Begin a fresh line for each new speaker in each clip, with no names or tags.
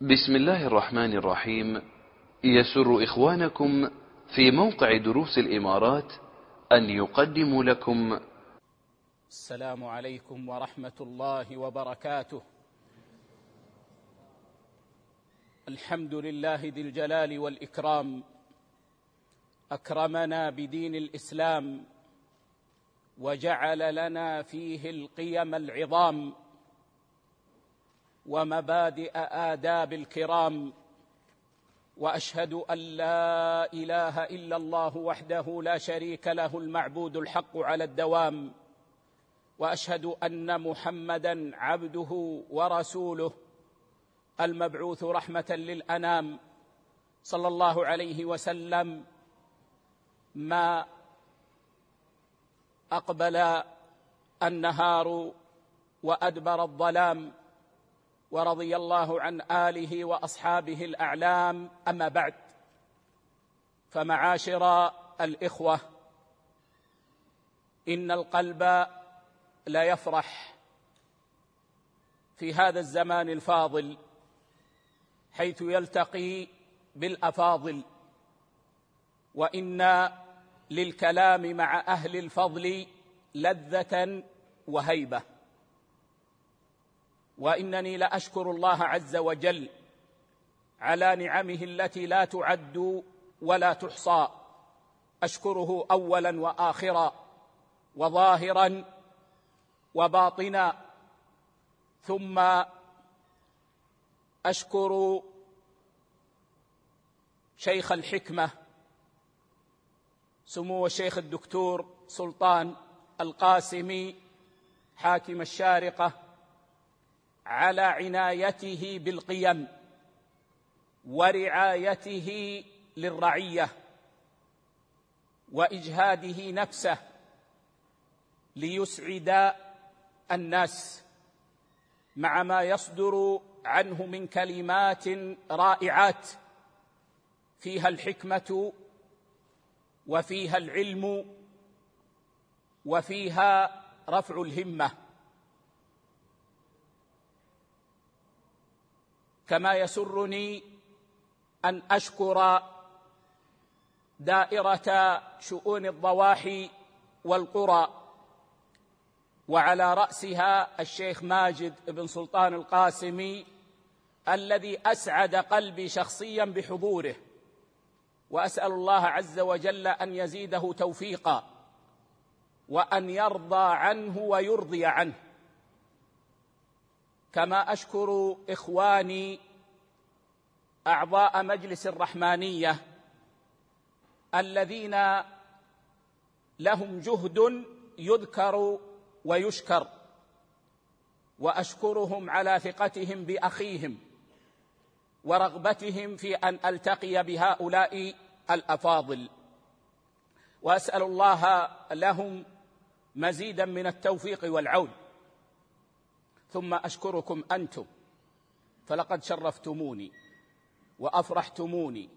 بسم الله الرحمن الرحيم. يسر إخوانكم في موقع دروس الإمارات أن يقدم لكم.
السلام عليكم ورحمة الله وبركاته. الحمد لله ذي الجلال والإكرام. أكرمنا بدين الإسلام وجعل لنا فيه القيم العظام. ومبادئ آداب الكرام وأشهد أن لا إله إلا الله وحده لا شريك له المعبود الحق على الدوام وأشهد أن محمدا عبده ورسوله المبعوث رحمة للأنام صلى الله عليه وسلم ما أقبل النهار وأدبر الظلام ورضي الله عن آله وأصحابه الأعلام. أما بعد فمعاشر الإخوة إن القلب لا يفرح في هذا الزمان الفاضل حيث يلتقي بالأفاضل. وإن للكلام مع أهل الفضل لذة وهيبة. وانني لاشكر الله عز وجل على نعمه التي لا تعد ولا تحصى. اشكره اولا واخرا وظاهرا وباطنا. ثم اشكر شيخ الحكمه سمو الشيخ الدكتور سلطان القاسمي حاكم الشارقه. على عنايته بالقيم ورعايته للرعية وإجهاده نفسه ليسعد الناس مع ما يصدر عنه من كلمات رائعات فيها الحكمة وفيها العلم وفيها رفع الهمة كما يسرني أن أشكر دائرة شؤون الضواحي والقرى وعلى رأسها الشيخ ماجد بن سلطان القاسمي الذي أسعد قلبي شخصيا بحضوره وأسأل الله عز وجل أن يزيده توفيقا وأن يرضى عنه ويرضي عنه. كما أشكر إخواني أعضاء مجلس الرحمانية الذين لهم جهد يذكر ويشكر وأشكرهم على ثقتهم بأخيهم ورغبتهم في أن ألتقي بهؤلاء الأفاضل. وأسأل الله لهم مزيدا من التوفيق والعون. ثم أشكركم أنتم. فلقد شرفتموني وأفرحتموني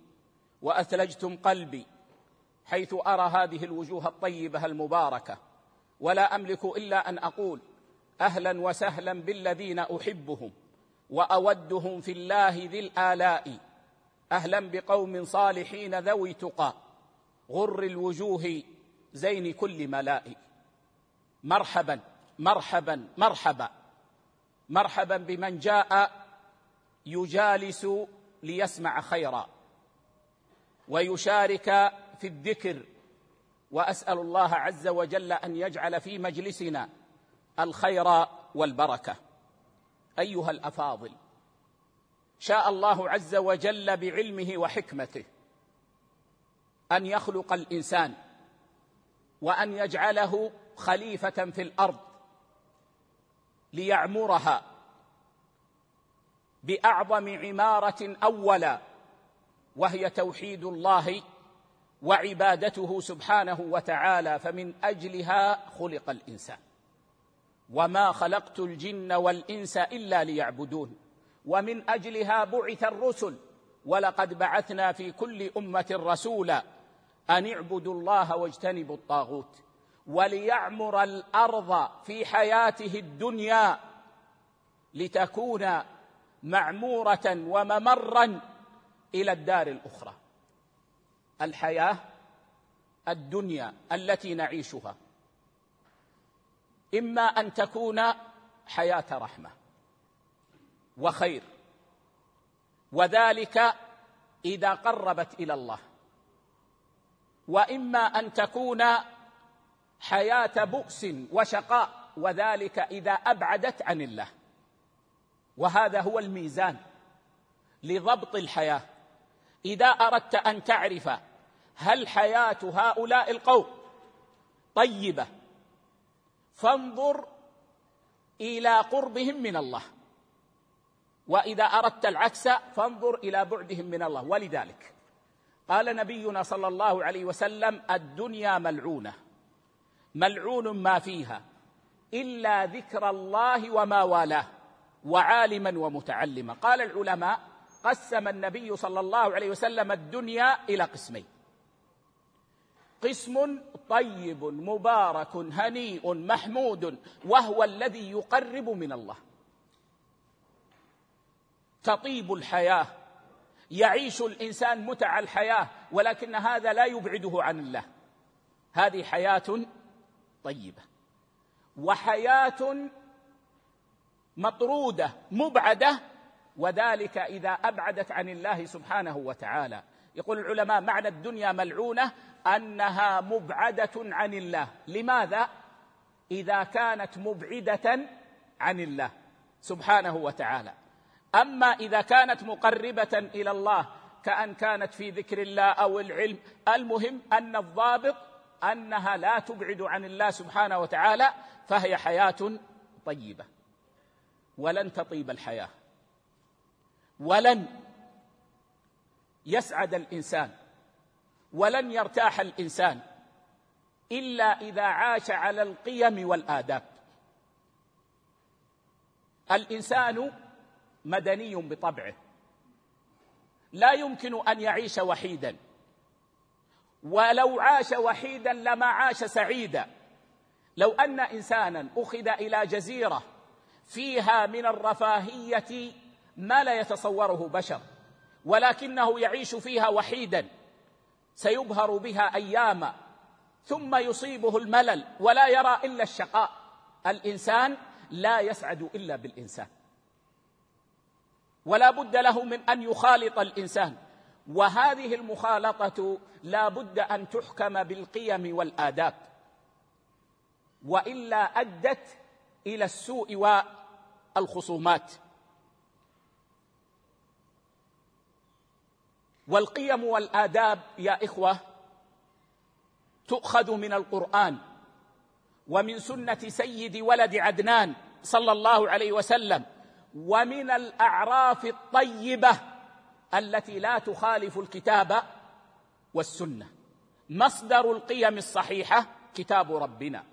وأثلجتم قلبي حيث أرى هذه الوجوه الطيبة المباركة. ولا أملك إلا أن أقول أهلا وسهلا بالذين أحبهم وأودهم في الله ذي الآلاء. أهلا بقوم صالحين ذوي تقى. غر الوجوه زين كل ملاء. مرحبا مرحبا مرحبا. مرحبا بمن جاء يجالس ليسمع خيرا ويشارك في الذكر. وأسأل الله عز وجل أن يجعل في مجلسنا الخير والبركة. أيها الأفاضل شاء الله عز وجل بعلمه وحكمته أن يخلق الإنسان وأن يجعله خليفة في الأرض ليعمرها بأعظم عمارة أولا وهي توحيد الله وعبادته سبحانه وتعالى فمن أجلها خلق الإنسان. وما خلقت الجن والإنس إلا ليعبدون. ومن أجلها بعث الرسل ولقد بعثنا في كل أمة رسولا أن اعبدوا الله واجتنبوا الطاغوت. وليعمر الأرض في حياته الدنيا لتكون معموره وممرا إلى الدار الاخرى. الحياة الدنيا التي نعيشها. إما أن تكون حياة رحمة وخير. وذلك إذا قربت إلى الله. وإما أن تكون حياة بؤس وشقاء وذلك إذا أبعدت عن الله. وهذا هو الميزان لضبط الحياة. إذا أردت أن تعرف هل حياة هؤلاء القوم طيبة فانظر إلى قربهم من الله. وإذا أردت العكس فانظر إلى بعدهم من الله. ولذلك قال نبينا صلى الله عليه وسلم الدنيا ملعونة. ملعون ما فيها إلا ذكر الله وما والاه وعالما ومتعلما. قال العلماء قسم النبي صلى الله عليه وسلم الدنيا إلى قسمين. قسم طيب مبارك هنيء محمود وهو الذي يقرب من الله. تطيب الحياة يعيش الإنسان متع الحياة ولكن هذا لا يبعده عن الله. هذه حياة طيبة. وحياة مطرودة مبعدة وذلك إذا أبعدت عن الله سبحانه وتعالى. يقول العلماء معنى الدنيا ملعونة أنها مبعدة عن الله. لماذا؟ إذا كانت مبعدة عن الله سبحانه وتعالى. أما إذا كانت مقربة إلى الله كأن كانت في ذكر الله أو العلم المهم أن الضابط أنها لا تبعد عن الله سبحانه وتعالى فهي حياة طيبة. ولن تطيب الحياة. ولن يسعد الإنسان. ولن يرتاح الإنسان. إلا إذا عاش على القيم والآداب. الإنسان مدني بطبعه. لا يمكن أن يعيش وحيدا. ولو عاش وحيدا لما عاش سعيدا. لو أن إنسانا أخذ إلى جزيرة فيها من الرفاهية ما لا يتصوره بشر ولكنه يعيش فيها وحيدا سيبهر بها أياما ثم يصيبه الملل ولا يرى إلا الشقاء. الإنسان لا يسعد إلا بالإنسان. ولا بد له من أن يخالط الإنسان. وهذه المخالطة لا بد أن تحكم بالقيم والآداب. وإلا أدت إلى السوء والخصومات. والقيم والآداب يا إخوة تؤخذ من القرآن ومن سنة سيد ولد عدنان صلى الله عليه وسلم ومن الأعراف الطيبة التي لا تخالف الكتاب والسنة. مصدر القيم الصحيحة كتاب ربنا.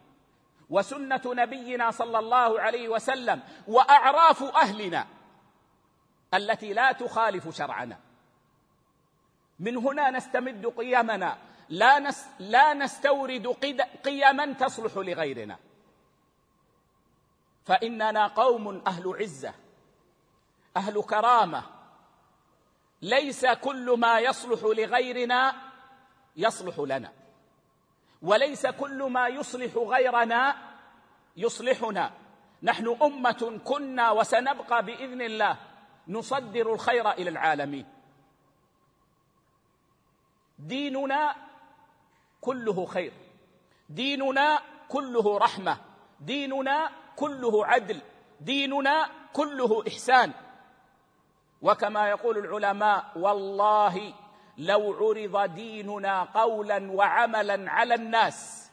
وسنة نبينا صلى الله عليه وسلم وأعراف أهلنا التي لا تخالف شرعنا. من هنا نستمد قيمنا. لا نس لا نستورد قيما تصلح لغيرنا. فإننا قوم أهل عزة أهل كرامة ليس كل ما يصلح لغيرنا يصلح لنا. وليس كل ما يصلح غيرنا يصلحنا. نحن أمة كنا وسنبقى بإذن الله. نصدر الخير إلى العالمين. ديننا كله خير. ديننا كله رحمة. ديننا كله عدل. ديننا كله إحسان. وكما يقول العلماء والله لو عرض ديننا قولا وعملا على الناس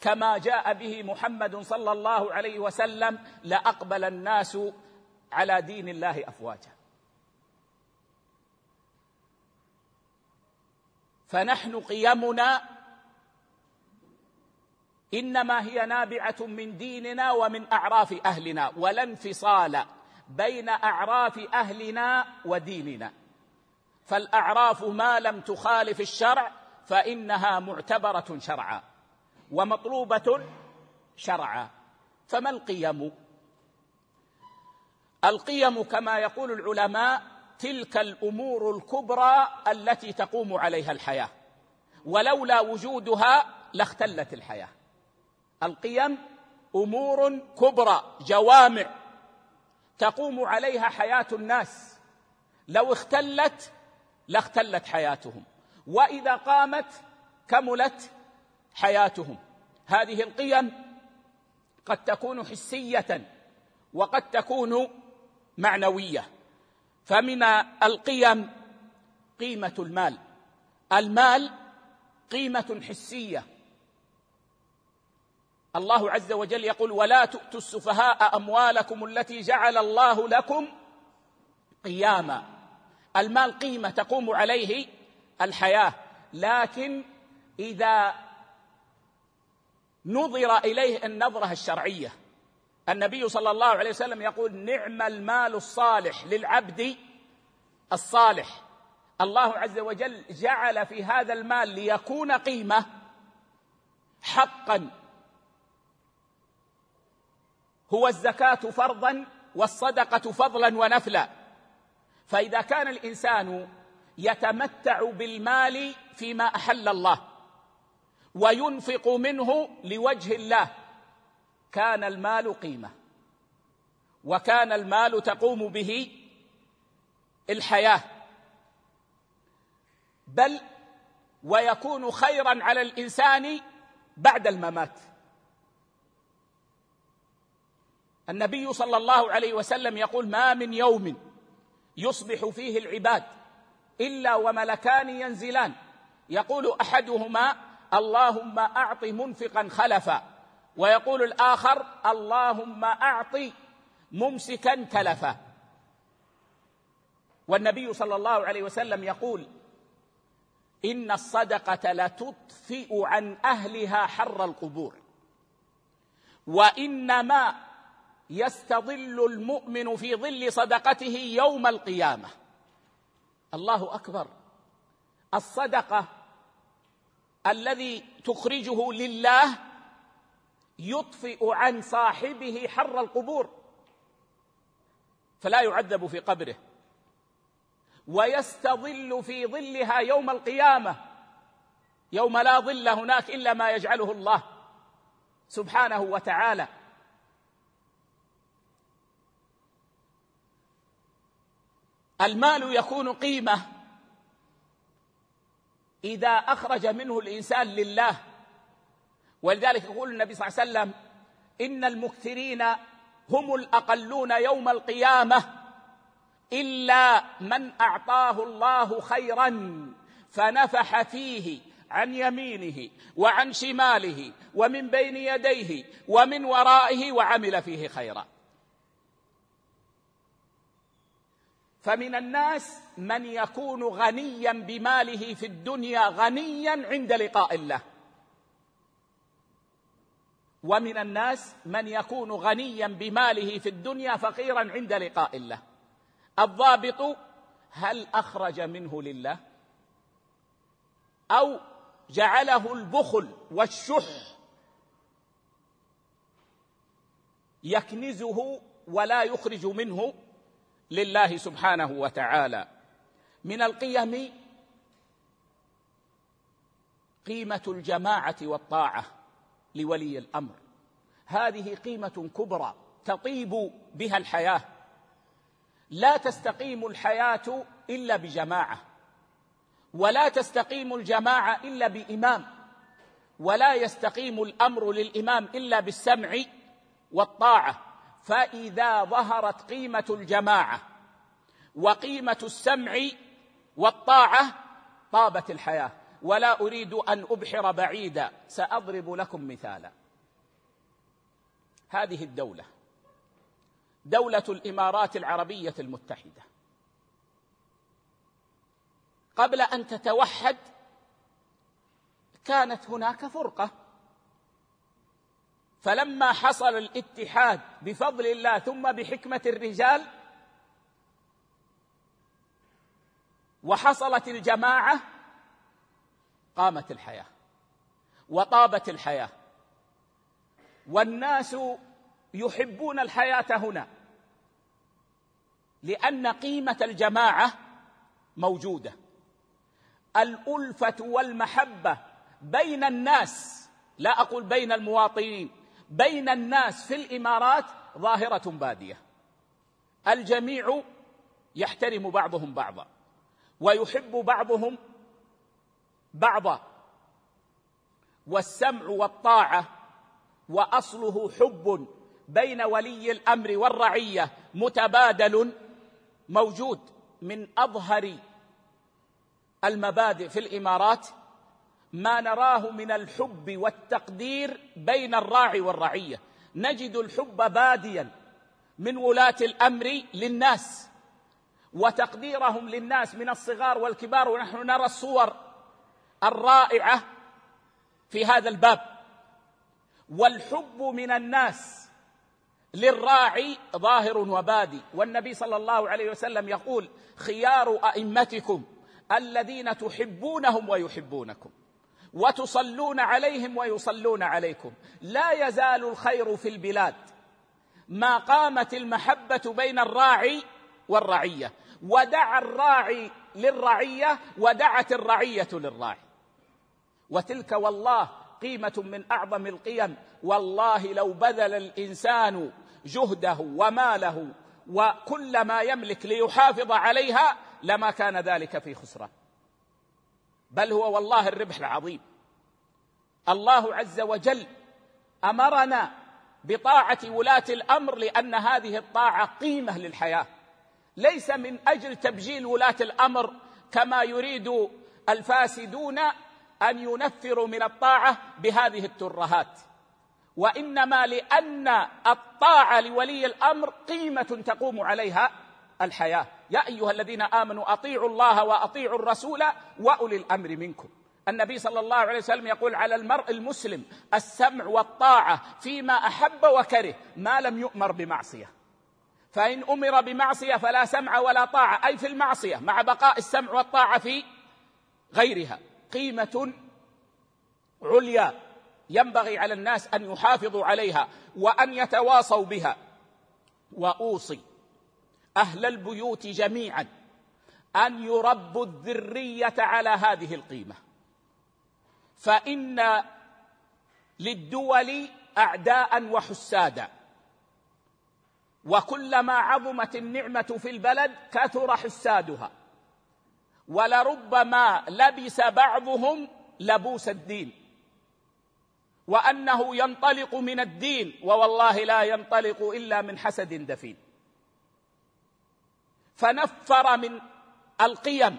كما جاء به محمد صلى الله عليه وسلم لأقبل الناس على دين الله أفواجا. فنحن قيمنا إنما هي نابعة من ديننا ومن أعراف أهلنا ولا انفصال. بين أعراف أهلنا وديننا. فالأعراف ما لم تخالف الشرع فإنها معتبرة شرعا ومطلوبة شرعا. فما القيم؟ القيم كما يقول العلماء تلك الأمور الكبرى التي تقوم عليها الحياة. ولولا وجودها لاختلت الحياة. القيم أمور كبرى جوامع تقوم عليها حياة الناس. لو اختلت لاختلت حياتهم. وإذا قامت كملت حياتهم. هذه القيم قد تكون حسية وقد تكون معنوية. فمن القيم قيمة المال. المال قيمة حسية. الله عز وجل يقول ولا تؤتوا السفهاء أموالكم التي جعل الله لكم قياما. المال قيمة تقوم عليه الحياة لكن إذا نظر إليه النظرة الشرعية النبي صلى الله عليه وسلم يقول نعم المال الصالح للعبد الصالح. الله عز وجل جعل في هذا المال ليكون قيمة حقا هو الزكاة فرضا والصدقة فضلا ونفلا. فإذا كان الإنسان يتمتع بالمال فيما أحل الله وينفق منه لوجه الله كان المال قيمة وكان المال تقوم به الحياة. بل ويكون خيرا على الإنسان بعد الممات. النبي صلى الله عليه وسلم يقول ما من يوم يصبح فيه العباد إلا وملكان ينزلان. يقول أحدهما اللهم أعط منفقا خلفا. ويقول الآخر اللهم أعط ممسكا تلفا والنبي صلى الله عليه وسلم يقول إن الصدقة لتطفئ عن أهلها حر القبور وإنما يستظل المؤمن في ظل صدقته يوم القيامة. الله أكبر. الصدقة الذي تخرجه لله يطفئ عن صاحبه حر القبور. فلا يعذب في قبره. ويستظل في ظلها يوم القيامة. يوم لا ظل هناك إلا ما يجعله الله سبحانه وتعالى. المال يكون قيمة. إذا أخرج منه الإنسان لله. ولذلك يقول النبي صلى الله عليه وسلم إن المكثرين هم الأقلون يوم القيامة. إلا من أعطاه الله خيرا فنفح فيه عن يمينه وعن شماله ومن بين يديه ومن ورائه وعمل فيه خيرا. فمن الناس من يكون غنيا بماله في الدنيا غنيا عند لقاء الله. ومن الناس من يكون غنيا بماله في الدنيا فقيرا عند لقاء الله. الضابط هل أخرج منه لله؟ أو جعله البخل والشح يكنزه ولا يخرج منه؟ لله سبحانه وتعالى. من القيم قيمة الجماعة والطاعة لولي الأمر. هذه قيمة كبرى تطيب بها الحياة. لا تستقيم الحياة إلا بجماعة ولا تستقيم الجماعة إلا بإمام ولا يستقيم الأمر للإمام إلا بالسمع والطاعة. فاذا ظهرت قيمه الجماعه وقيمه السمع والطاعه طابت الحياة ولا اريد ان ابحر بعيدا ساضرب لكم مثالا. هذه الدولة دولة الإمارات العربية المتحدة. قبل أن تتوحد كانت هناك فرقة. فلما حصل الاتحاد بفضل الله ثم بحكمة الرجال وحصلت الجماعة قامت الحياة وطابت الحياة. والناس يحبون الحياة هنا لأن قيمة الجماعة موجودة. الألفة والمحبة بين الناس لا أقول بين المواطنين بين الناس في الإمارات ظاهرة بادية. الجميع يحترم بعضهم بعضا ويحب بعضهم بعضا والسمع والطاعة وأصله حب بين ولي الأمر والرعية متبادل موجود من أظهر المبادئ في الإمارات. ما نراه من الحب والتقدير بين الراعي والرعية. نجد الحب باديا من ولاة الأمر للناس وتقديرهم للناس من الصغار والكبار ونحن نرى الصور الرائعة في هذا الباب. والحب من الناس للراعي ظاهر وبادي. والنبي صلى الله عليه وسلم يقول خيار أئمتكم الذين تحبونهم ويحبونكم. وتصلون عليهم ويصلون عليكم. لا يزال الخير في البلاد. ما قامت المحبه بين الراعي والرعيه. ودعا الراعي للرعيه ودعت الرعيه للراعي. وتلك والله قيمه من اعظم القيم. والله لو بذل الانسان جهده وماله وكل ما يملك ليحافظ عليها لما كان ذلك في خسران. بل هو والله الربح العظيم. الله عز وجل أمرنا بطاعة ولاة الأمر لأن هذه الطاعة قيمة للحياة. ليس من أجل تبجيل ولاة الأمر كما يريد الفاسدون أن ينفروا من الطاعة بهذه الترهات. وإنما لأن الطاعة لولي الأمر قيمة تقوم عليها الحياة. يا أيها الذين آمنوا أطيعوا الله وأطيعوا الرسول وأولي الأمر منكم. النبي صلى الله عليه وسلم يقول على المرء المسلم السمع والطاعة فيما أحب وكره ما لم يؤمر بمعصية. فإن أمر بمعصية فلا سمع ولا طاعة أي في المعصية مع بقاء السمع والطاعة في غيرها. قيمة عليا ينبغي على الناس أن يحافظوا عليها وأن يتواصوا بها. وأوصي أهل البيوت جميعا أن يربوا الذرية على هذه القيمة. فإن للدول اعداء وحسادا. وكلما عظمت النعمة في البلد كثر حسادها. ولربما لبس بعضهم لبوس الدين. وأنه ينطلق من الدين ووالله لا ينطلق إلا من حسد دفين. فنفر من القيم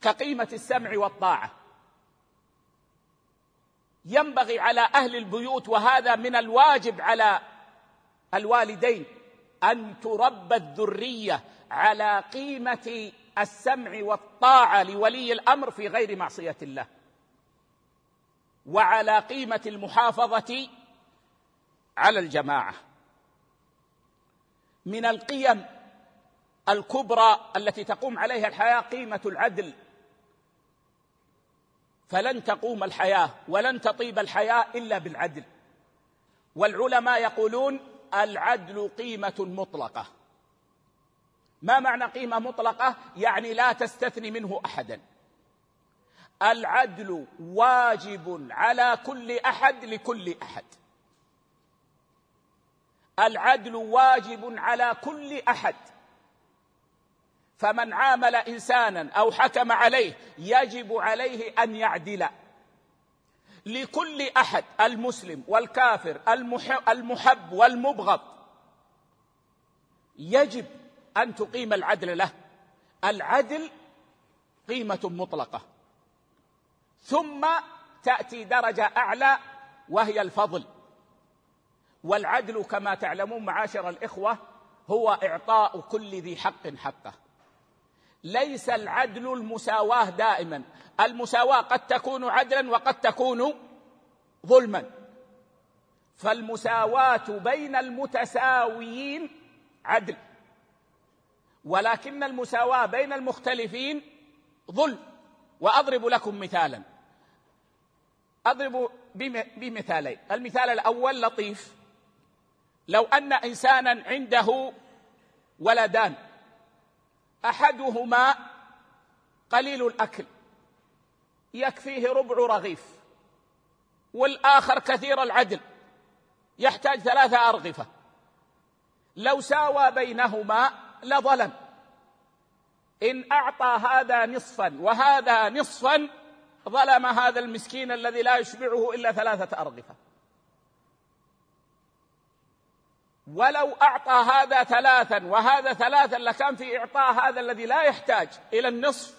كقيمة السمع والطاعة. ينبغي على أهل البيوت وهذا من الواجب على الوالدين أن تربى الذرية على قيمة السمع والطاعة لولي الأمر في غير معصية الله. وعلى قيمة المحافظة على الجماعة. من القيم الكبرى التي تقوم عليها الحياة قيمة العدل. فلن تقوم الحياة ولن تطيب الحياة إلا بالعدل. والعلماء يقولون العدل قيمة مطلقة. ما معنى قيمة مطلقة؟ يعني لا تستثني منه أحدا. العدل واجب على كل أحد لكل أحد. العدل واجب على كل أحد. فمن عامل إنسانا أو حكم عليه يجب عليه أن يعدل. لكل أحد المسلم والكافر المحب والمبغض يجب أن تقيم العدل له. العدل قيمة مطلقة. ثم تأتي درجة أعلى وهي الفضل. والعدل كما تعلمون معاشر الإخوة هو إعطاء كل ذي حق حقه. ليس العدل المساواة دائما. المساواة قد تكون عدلا وقد تكون ظلما. فالمساواة بين المتساويين عدل ولكن المساواة بين المختلفين ظلم. وأضرب لكم مثالا. أضرب بمثالين. المثال الأول لطيف. لو أن انسانا عنده ولدان أحدهما قليل الأكل يكفيه ربع رغيف والآخر كثير العدل يحتاج ثلاثة أرغفة. لو ساوى بينهما لظلم. إن أعطى هذا نصفا وهذا نصفا ظلم هذا المسكين الذي لا يشبعه إلا ثلاثة أرغفة. ولو أعطى هذا ثلاثا وهذا ثلاثا لكان في إعطاء هذا الذي لا يحتاج إلى النصف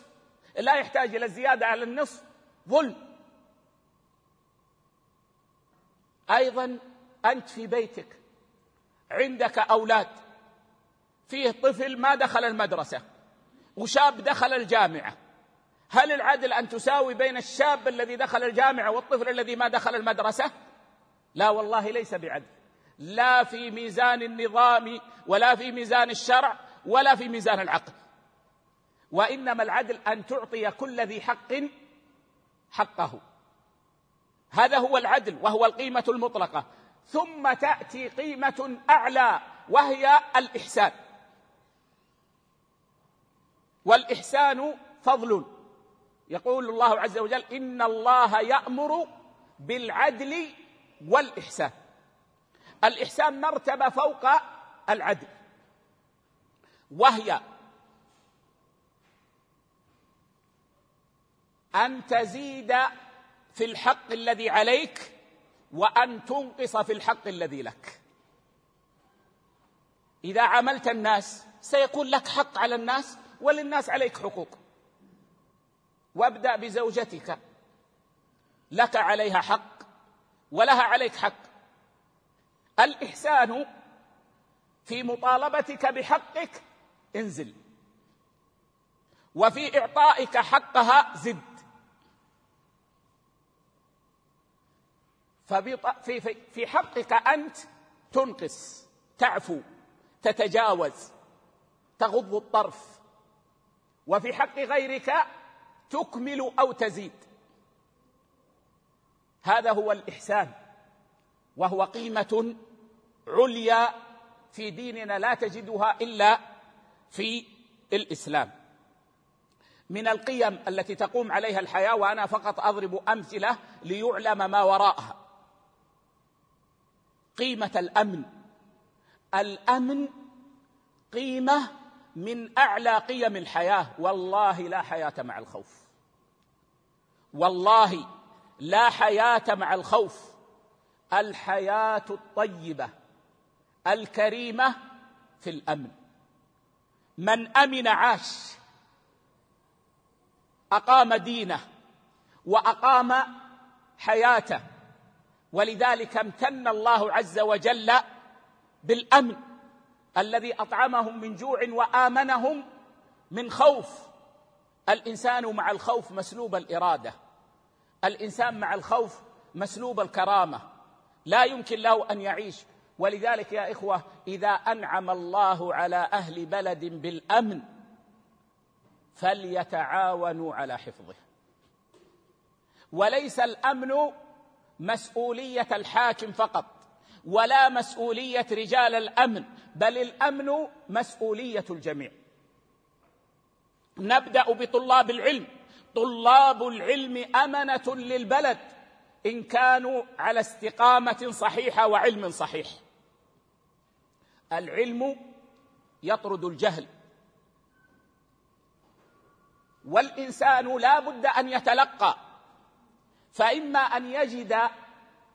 لا يحتاج إلى الزيادة على النصف ظلم. أيضا أنت في بيتك عندك أولاد فيه طفل ما دخل المدرسة وشاب دخل الجامعة. هل العدل أن تساوي بين الشاب الذي دخل الجامعة والطفل الذي ما دخل المدرسة؟ لا والله ليس بعدل. لا في ميزان النظام ولا في ميزان الشرع ولا في ميزان العقل. وإنما العدل أن تعطي كل ذي حق حقه. هذا هو العدل وهو القيمة المطلقة. ثم تأتي قيمة أعلى وهي الإحسان. والإحسان فضل. يقول الله عز وجل إن الله يأمر بالعدل والإحسان. الإحسان مرتبة فوق العدل. وهي أن تزيد في الحق الذي عليك وأن تنقص في الحق الذي لك. إذا عملت الناس سيكون لك حق على الناس وللناس عليك حقوق. وابدأ بزوجتك. لك عليها حق ولها عليك حق. الإحسان في مطالبتك بحقك انزل. وفي إعطائك حقها زد. ففي في حقك أنت تنقص تعفو تتجاوز تغض الطرف. وفي حق غيرك تكمل أو تزيد. هذا هو الإحسان وهو قيمة عليا في ديننا لا تجدها الا في الاسلام. من القيم التي تقوم عليها الحياة وأنا فقط اضرب امثله ليعلم ما وراءها. قيمه الامن. الامن قيمه من اعلى قيم الحياة. والله لا حياه مع الخوف. والله لا حياه مع الخوف. الحياة الطيبه. الكريمة في الأمن. من أمن عاش أقام دينه وأقام حياته ولذلك امتن الله عز وجل بالأمن الذي أطعمهم من جوع وآمنهم من خوف. الإنسان مع الخوف مسلوب الإرادة. الإنسان مع الخوف مسلوب الكرامة. لا يمكن له أن يعيش ولذلك يا إخوة إذا أنعم الله على أهل بلد بالأمن فليتعاونوا على حفظه. وليس الأمن مسؤولية الحاكم فقط ولا مسؤولية رجال الأمن بل الأمن مسؤولية الجميع. نبدأ بطلاب العلم طلاب العلم أمنة للبلد إن كانوا على استقامة صحيحة وعلم صحيح. العلم يطرد الجهل. والإنسان لا بد أن يتلقى فإما أن يجد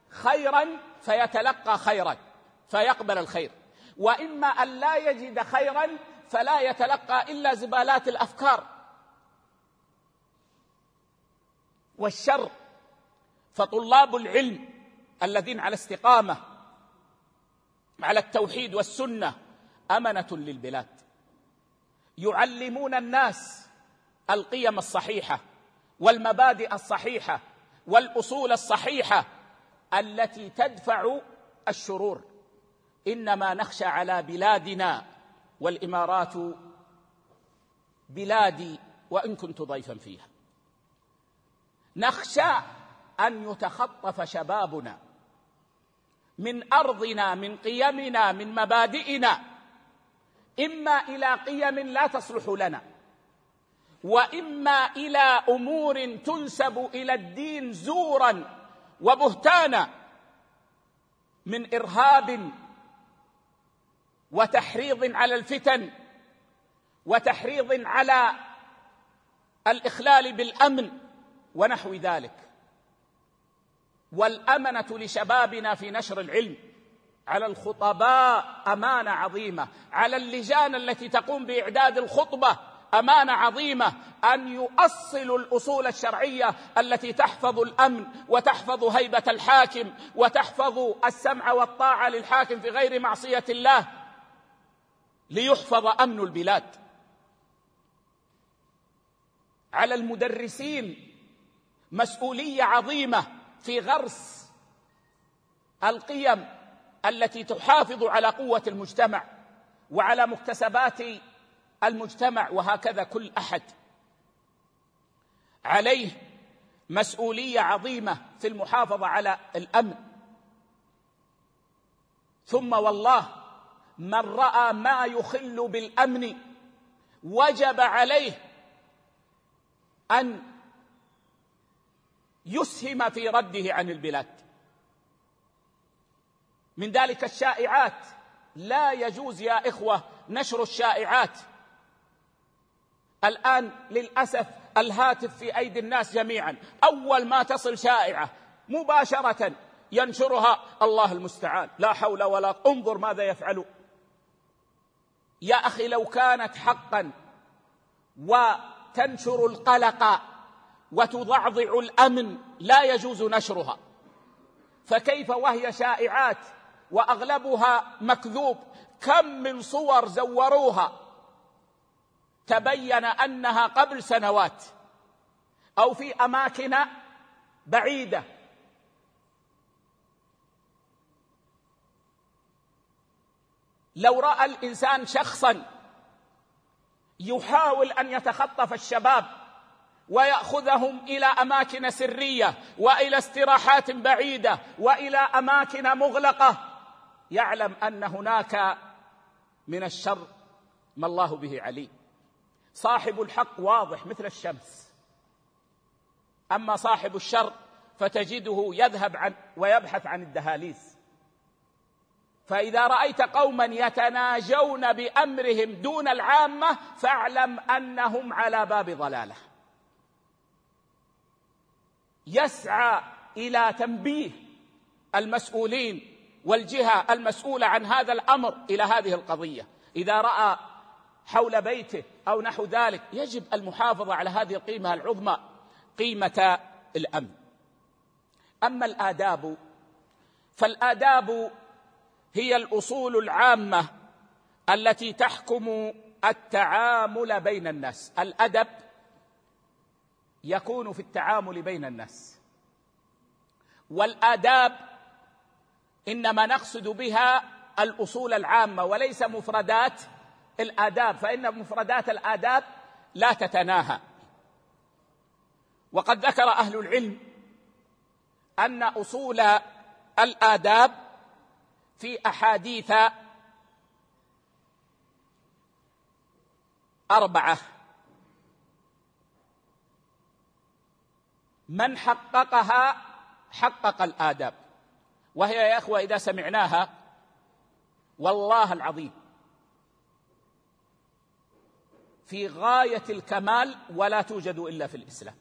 خيرا فيتلقى خيرا فيقبل الخير. وإما أن لا يجد خيرا فلا يتلقى إلا زبالات الأفكار. والشر فطلاب العلم الذين على استقامة على التوحيد والسنة أمنة للبلاد. يعلمون الناس القيم الصحيحة والمبادئ الصحيحة والأصول الصحيحة التي تدفع الشرور. إنما نخشى على بلادنا والإمارات بلادي وإن كنت ضيفا فيها. نخشى أن يتخطف شبابنا من أرضنا من قيمنا من مبادئنا. إما إلى قيم لا تصلح لنا وإما إلى أمور تنسب إلى الدين زورا وبهتانا. من إرهاب وتحريض على الفتن وتحريض على الإخلال بالأمن ونحو ذلك. والأمنة لشبابنا في نشر العلم. على الخطباء أمانة عظيمة. على اللجان التي تقوم بإعداد الخطبة أمانة عظيمة. أن يؤصلوا الأصول الشرعية التي تحفظ الأمن وتحفظ هيبة الحاكم وتحفظ السمع والطاعة للحاكم في غير معصية الله. ليحفظ أمن البلاد. على المدرسين مسؤولية عظيمة. في غرس القيم التي تحافظ على قوة المجتمع وعلى مكتسبات المجتمع وهكذا كل أحد. عليه مسؤولية عظيمة في المحافظة على الأمن. ثم والله من رأى ما يخل بالأمن وجب عليه أن يسهم في رده عن البلاد. من ذلك الشائعات لا يجوز يا إخوة نشر الشائعات. الآن للأسف الهاتف في أيدي الناس جميعا. أول ما تصل شائعة مباشرة ينشرها الله المستعان. لا حول ولا انظر ماذا يفعل. يا أخي لو كانت حقا وتنشر القلق وتضعضع الأمن لا يجوز نشرها. فكيف وهي شائعات وأغلبها مكذوب؟ كم من صور زوروها تبين أنها قبل سنوات أو في أماكن بعيدة. لو رأى الإنسان شخصا يحاول أن يتخطف الشباب ويأخذهم إلى أماكن سرية وإلى استراحات بعيدة وإلى أماكن مغلقة. يعلم أن هناك من الشر ما الله به عليم. صاحب الحق واضح مثل الشمس. أما صاحب الشر فتجده يذهب عن ويبحث عن الدهاليز. فإذا رأيت قوما يتناجون بأمرهم دون العامة فاعلم أنهم على باب ضلالة. يسعى إلى تنبيه المسؤولين والجهة المسؤولة عن هذا الأمر إلى هذه القضية. إذا رأى حول بيته أو نحو ذلك يجب المحافظة على هذه القيمة العظمى قيمة الأمن. أما الآداب فالآداب هي الأصول العامة التي تحكم التعامل بين الناس. الأدب يكون في التعامل بين الناس. والآداب إنما نقصد بها الأصول العامة وليس مفردات الآداب فإن مفردات الآداب لا تتناهى. وقد ذكر أهل العلم أن أصول الآداب في أحاديث أربعة. من حققها حقق الآداب. وهي يا إخوة إذا سمعناها والله العظيم. في غاية الكمال ولا توجد إلا في الإسلام.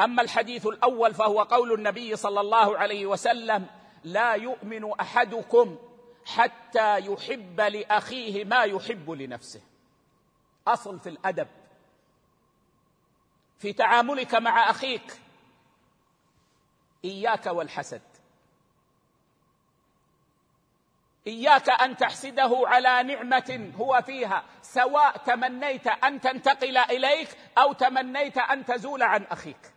أما الحديث الأول فهو قول النبي صلى الله عليه وسلم لا يؤمن أحدكم حتى يحب لأخيه ما يحب لنفسه. أصل في الأدب. في تعاملك مع أخيك. إياك والحسد. إياك أن تحسده على نعمة هو فيها سواء تمنيت أن تنتقل إليك أو تمنيت أن تزول عن أخيك.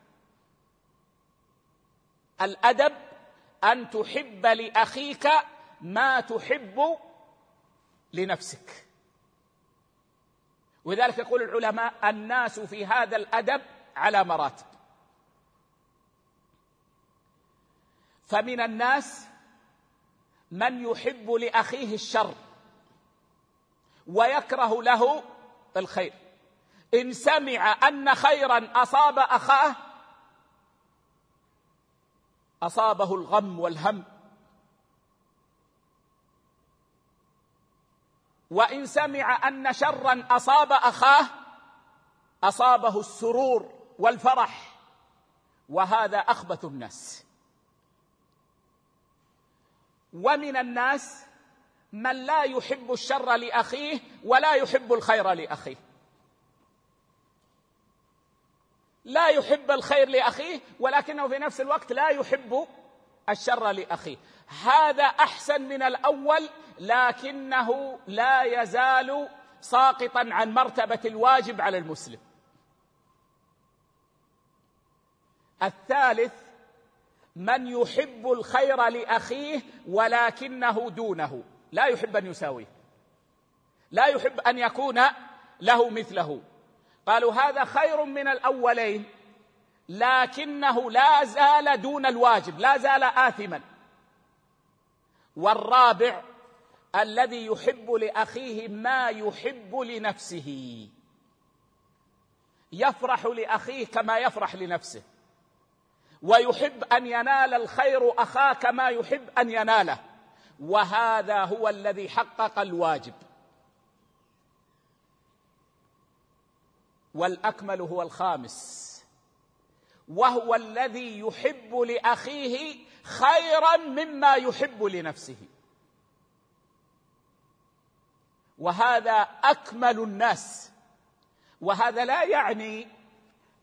الأدب أن تحب لأخيك ما تحب لنفسك. ولذلك يقول العلماء الناس في هذا الأدب على مراتب. فمن الناس من يحب لأخيه الشر ويكره له الخير. إن سمع أن خيرا أصاب أخاه أصابه الغم والهم. وإن سمع أن شرا أصاب أخاه أصابه السرور. والفرح وهذا أخبث الناس. ومن الناس من لا يحب الشر لأخيه ولا يحب الخير لأخيه. لا يحب الخير لأخيه ولكنه في نفس الوقت لا يحب الشر لأخيه. هذا أحسن من الأول لكنه لا يزال ساقطا عن مرتبة الواجب على المسلم. الثالث من يحب الخير لأخيه ولكنه دونه. لا يحب أن يساويه. لا يحب أن يكون له مثله. قالوا هذا خير من الأولين لكنه لا زال دون الواجب لا زال آثما. والرابع الذي يحب لأخيه ما يحب لنفسه. يفرح لأخيه كما يفرح لنفسه. ويحب أن ينال الخير أخاك ما يحب أن يناله. وهذا هو الذي حقق الواجب. والأكمل هو الخامس. وهو الذي يحب لأخيه خيرا مما يحب لنفسه. وهذا أكمل الناس. وهذا لا يعني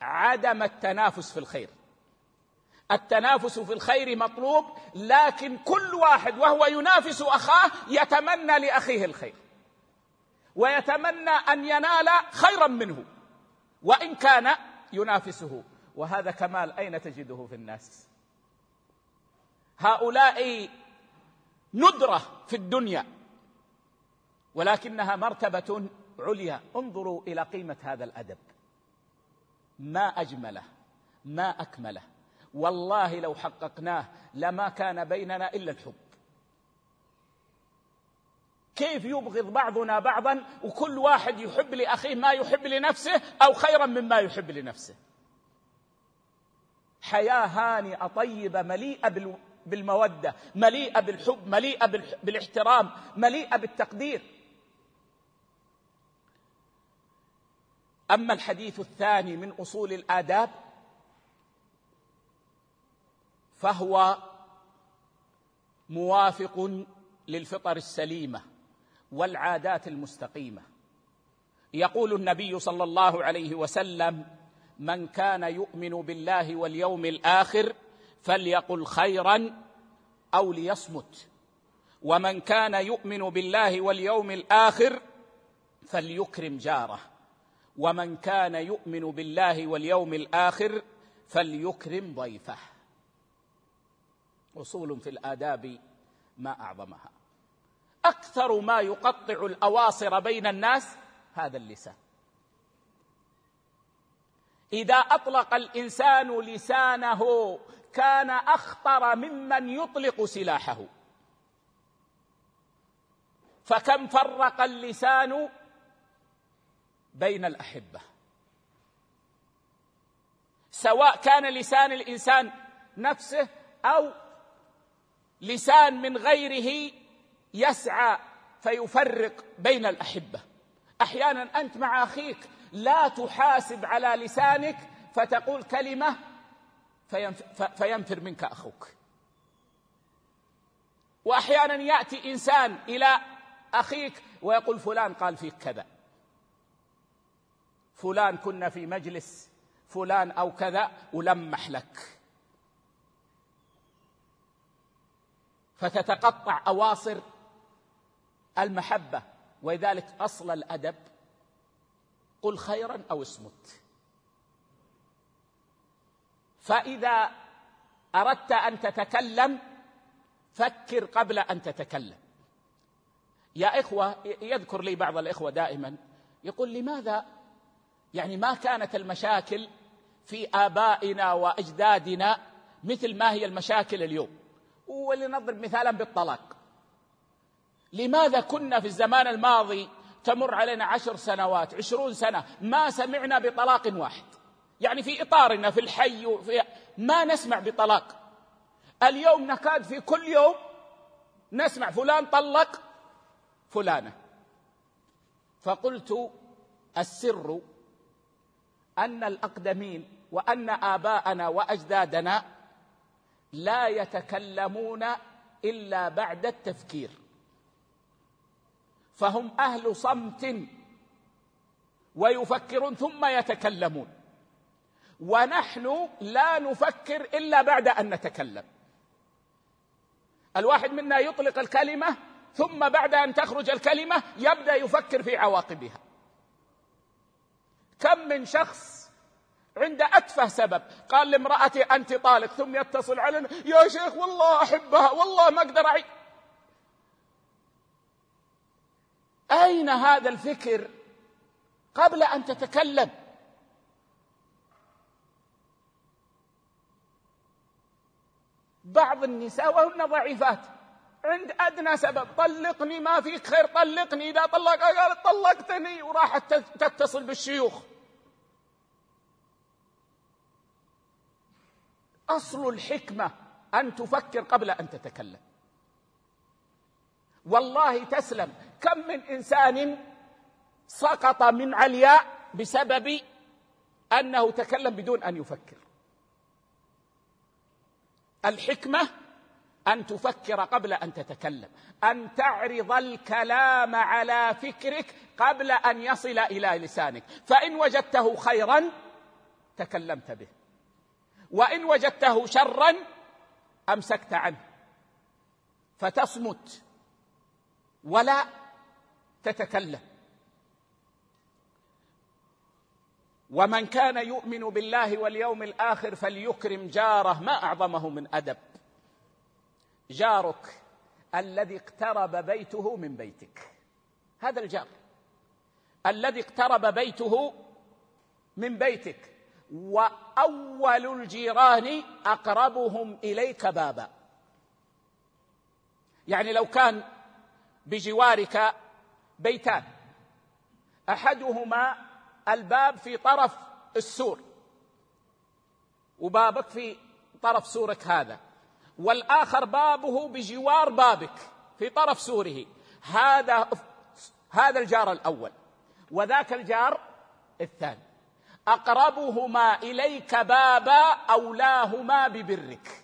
عدم التنافس في الخير. التنافس في الخير مطلوب لكن كل واحد وهو ينافس أخاه يتمنى لأخيه الخير. ويتمنى أن ينال خيرا منه وإن كان ينافسه. وهذا كمال أين تجده في الناس؟ هؤلاء ندرة في الدنيا ولكنها مرتبة عليا. انظروا إلى قيمة هذا الأدب. ما أجمله ما أكمله. والله لو حققناه لما كان بيننا إلا الحب. كيف يبغض بعضنا بعضا وكل واحد يحب لأخيه ما يحب لنفسه أو خيرا مما يحب لنفسه؟ حياة هانئة طيبة مليئة بالمودة مليئة بالحب مليئة بالاحترام مليئة بالتقدير. أما الحديث الثاني من أصول الآداب فهو موافق للفطر السليمة والعادات المستقيمة. يقول النبي صلى الله عليه وسلم من كان يؤمن بالله واليوم الآخر فليقل خيرا أو ليصمت. ومن كان يؤمن بالله واليوم الآخر فليكرم جاره. ومن كان يؤمن بالله واليوم الآخر فليكرم ضيفه. اصول في الآداب ما أعظمها. أكثر ما يقطع الأواصر بين الناس هذا اللسان. إذا أطلق الإنسان لسانه كان أخطر ممن يطلق سلاحه. فكم فرق اللسان بين الأحبة؟ سواء كان لسان الإنسان نفسه أو لسان من غيره يسعى فيفرق بين الأحبة. أحيانا أنت مع أخيك لا تحاسب على لسانك فتقول كلمة فينفر منك أخوك. وأحيانا يأتي إنسان إلى أخيك ويقول فلان قال فيك كذا. فلان كنا في مجلس فلان أو كذا ولمح لك. فتتقطع أواصر المحبة ولذلك أصل الأدب قل خيرا أو اصمت فإذا أردت أن تتكلم فكر قبل أن تتكلم. يا إخوة يذكر لي بعض الإخوة دائما يقول لماذا؟ يعني ما كانت المشاكل في آبائنا وأجدادنا مثل ما هي المشاكل اليوم؟ ولنضرب مثالا بالطلاق. لماذا كنا في الزمان الماضي تمر علينا عشر سنوات عشرون سنة ما سمعنا بطلاق واحد؟ يعني في إطارنا في الحي وفي ما نسمع بطلاق؟ اليوم نكاد في كل يوم نسمع فلان طلق فلانة. فقلت السر أن الأقدمين وأن آباءنا وأجدادنا لا يتكلمون إلا بعد التفكير. فهم أهل صمت ويفكرون ثم يتكلمون. ونحن لا نفكر إلا بعد أن نتكلم. الواحد منا يطلق الكلمة ثم بعد أن تخرج الكلمة يبدأ يفكر في عواقبها. كم من شخص عند أتفه سبب. قال لامرأتي أنت طالق ثم يتصل علينا. يا شيخ والله أحبها والله ما أقدر أعي أين هذا الفكر قبل أن تتكلم؟ بعض النساء وهن ضعيفات. عند أدنى سبب. طلقني ما فيك خير طلقني. إذا طلق قالت طلقتني وراحت تتصل بالشيوخ. أصل الحكمة أن تفكر قبل أن تتكلم. والله تسلم. كم من إنسان سقط من علياء بسبب أنه تكلم بدون أن يفكر. الحكمة أن تفكر قبل أن تتكلم. أن تعرض الكلام على فكرك قبل أن يصل إلى لسانك. فإن وجدته خيرا تكلمت به. وإن وجدته شرا أمسكت عنه. فتصمت ولا تتكلم. ومن كان يؤمن بالله واليوم الآخر فليكرم جاره ما أعظمه من أدب. جارك الذي اقترب بيته من بيتك. هذا الجار. الذي اقترب بيته من بيتك. واول الجيران اقربهم اليك بابا. يعني لو كان بجوارك بيتان أحدهما الباب في طرف السور وبابك في طرف سورك هذا والآخر بابه بجوار بابك في طرف سوره. هذا هذا الجار الأول وذاك الجار الثاني. أقربهما إليك بابا أولاهما ببرك.